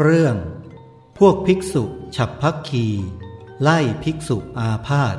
เรื่อง พวกภิกษุฉับพักคี ไล่ภิกษุอาพาธ